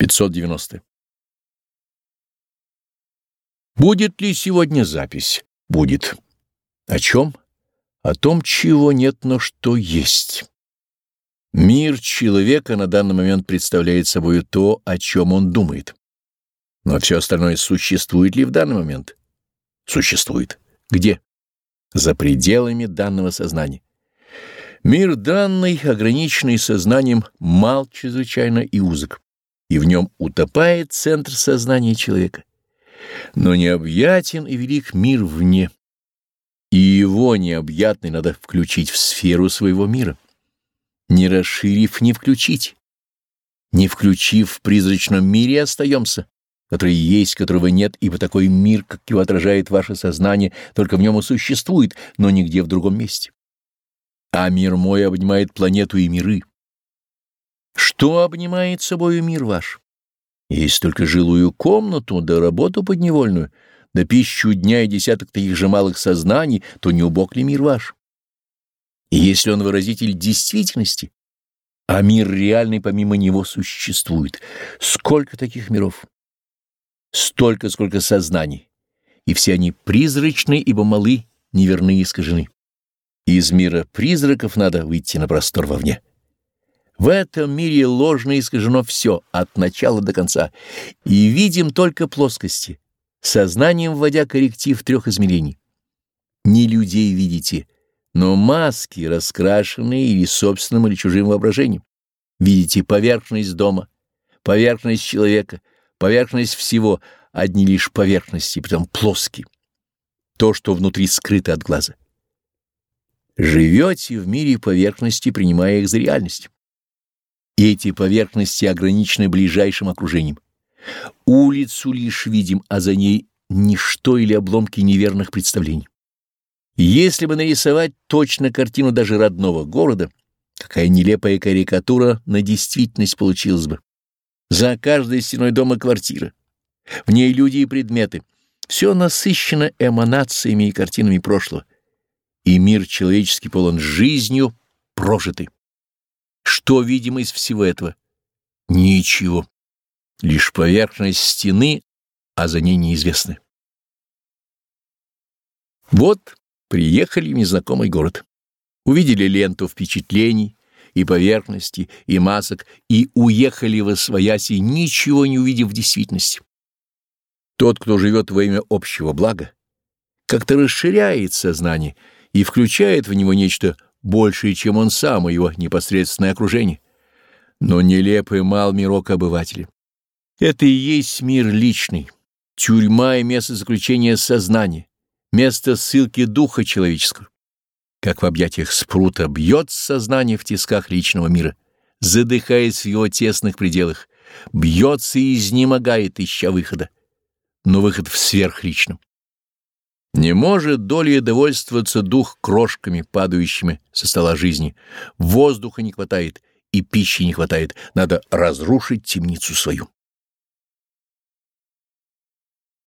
590. Будет ли сегодня запись? Будет. О чем? О том, чего нет, но что есть. Мир человека на данный момент представляет собой то, о чем он думает. Но все остальное существует ли в данный момент? Существует. Где? За пределами данного сознания. Мир данный, ограниченный сознанием, мал чрезвычайно и узок, и в нем утопает центр сознания человека. Но необъятен и велик мир вне, и его необъятный надо включить в сферу своего мира. Не расширив, не включить. Не включив в призрачном мире остаемся, который есть, которого нет, ибо такой мир, как его отражает ваше сознание, только в нем и существует, но нигде в другом месте а мир мой обнимает планету и миры. Что обнимает собою мир ваш? Есть только жилую комнату, да работу подневольную, да пищу дня и десяток таких же малых сознаний, то не убог ли мир ваш? И если он выразитель действительности, а мир реальный помимо него существует, сколько таких миров? Столько, сколько сознаний, и все они призрачны, ибо малы, неверны и искажены. Из мира призраков надо выйти на простор вовне. В этом мире ложно искажено все, от начала до конца, и видим только плоскости, сознанием вводя корректив трех измерений. Не людей видите, но маски, раскрашенные или собственным или чужим воображением. Видите поверхность дома, поверхность человека, поверхность всего, одни лишь поверхности, потом плоские. То, что внутри скрыто от глаза. Живете в мире поверхности, принимая их за реальность. И эти поверхности ограничены ближайшим окружением. Улицу лишь видим, а за ней ничто или обломки неверных представлений. Если бы нарисовать точно картину даже родного города, какая нелепая карикатура на действительность получилась бы. За каждой стеной дома квартира. В ней люди и предметы. Все насыщено эманациями и картинами прошлого и мир человеческий полон жизнью прожитый. Что видимо из всего этого? Ничего. Лишь поверхность стены, а за ней неизвестны. Вот приехали в незнакомый город. Увидели ленту впечатлений и поверхности, и масок, и уехали во свояси, ничего не увидев в действительности. Тот, кто живет во имя общего блага, как-то расширяет сознание — и включает в него нечто большее, чем он сам и его непосредственное окружение. Но нелепый мал мирок обывателя. Это и есть мир личный, тюрьма и место заключения сознания, место ссылки духа человеческого. Как в объятиях спрута бьет сознание в тисках личного мира, задыхаясь в его тесных пределах, бьется и изнемогает, ища выхода, но выход в сверхличном. Не может долей довольствоваться дух крошками, падающими со стола жизни. Воздуха не хватает и пищи не хватает. Надо разрушить темницу свою.